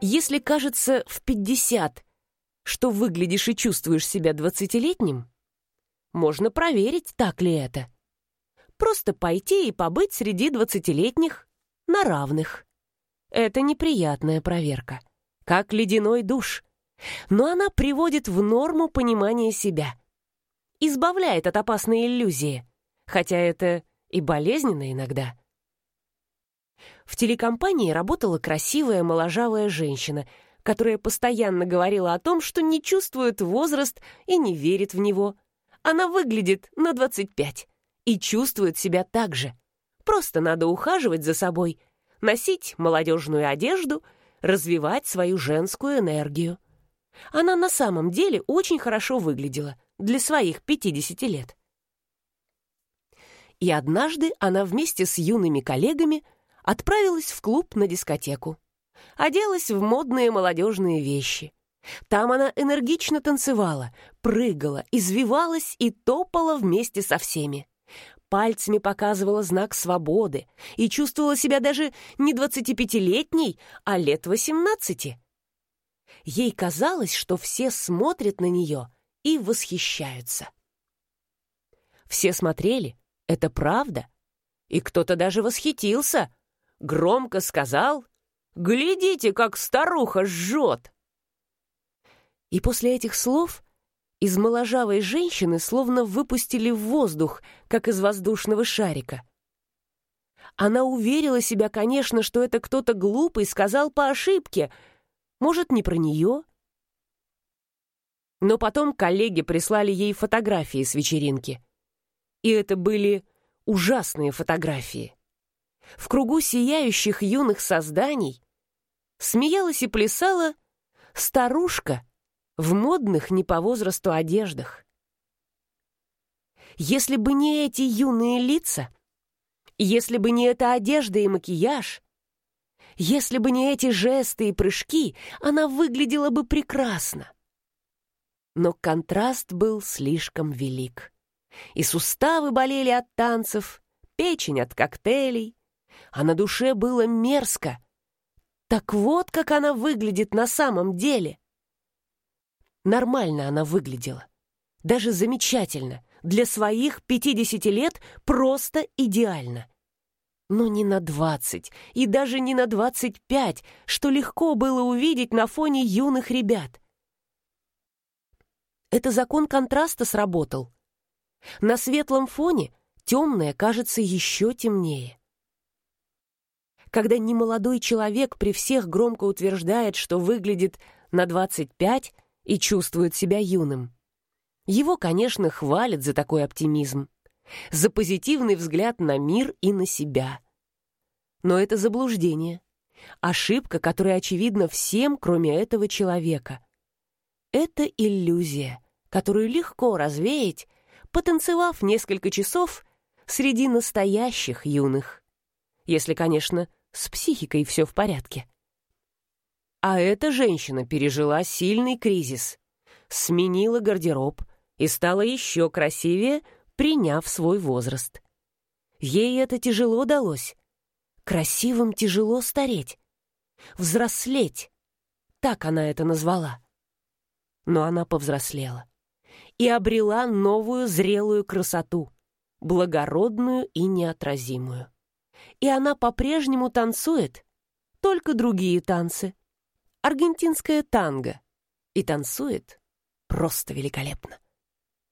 Если кажется в 50, что выглядишь и чувствуешь себя двадцатилетним, можно проверить, так ли это. Просто пойти и побыть среди двадцатилетних на равных. Это неприятная проверка, как ледяной душ. Но она приводит в норму понимание себя. Избавляет от опасной иллюзии, хотя это и болезненно иногда. В телекомпании работала красивая моложавая женщина, которая постоянно говорила о том, что не чувствует возраст и не верит в него. Она выглядит на 25 и чувствует себя так же. Просто надо ухаживать за собой, носить молодежную одежду, развивать свою женскую энергию. Она на самом деле очень хорошо выглядела для своих 50 лет. И однажды она вместе с юными коллегами отправилась в клуб на дискотеку. Оделась в модные молодежные вещи. Там она энергично танцевала, прыгала, извивалась и топала вместе со всеми. Пальцами показывала знак свободы и чувствовала себя даже не 25-летней, а лет 18. Ей казалось, что все смотрят на нее и восхищаются. Все смотрели, это правда. И кто-то даже восхитился. Громко сказал «Глядите, как старуха жжет!» И после этих слов из моложавой женщины словно выпустили в воздух, как из воздушного шарика. Она уверила себя, конечно, что это кто-то глупый сказал по ошибке. Может, не про нее? Но потом коллеги прислали ей фотографии с вечеринки. И это были ужасные фотографии. В кругу сияющих юных созданий смеялась и плясала старушка в модных не по возрасту одеждах. Если бы не эти юные лица, если бы не эта одежда и макияж, если бы не эти жесты и прыжки, она выглядела бы прекрасно. Но контраст был слишком велик. И суставы болели от танцев, печень от коктейлей, а на душе было мерзко. Так вот, как она выглядит на самом деле. Нормально она выглядела. Даже замечательно. Для своих 50 лет просто идеально. Но не на 20 и даже не на 25, что легко было увидеть на фоне юных ребят. Это закон контраста сработал. На светлом фоне темное кажется еще темнее. Когда немолодой человек при всех громко утверждает, что выглядит на 25, и чувствует себя юным. Его, конечно, хвалят за такой оптимизм, за позитивный взгляд на мир и на себя. Но это заблуждение, ошибка, которая очевидна всем, кроме этого человека. Это иллюзия, которую легко развеять, потанцевав несколько часов среди настоящих юных. Если, конечно, с психикой все в порядке. А эта женщина пережила сильный кризис, сменила гардероб и стала еще красивее, приняв свой возраст. Ей это тяжело далось. Красивым тяжело стареть. Взрослеть. Так она это назвала. Но она повзрослела и обрела новую зрелую красоту, благородную и неотразимую. И она по-прежнему танцует, только другие танцы, аргентинское танго и танцует просто великолепно.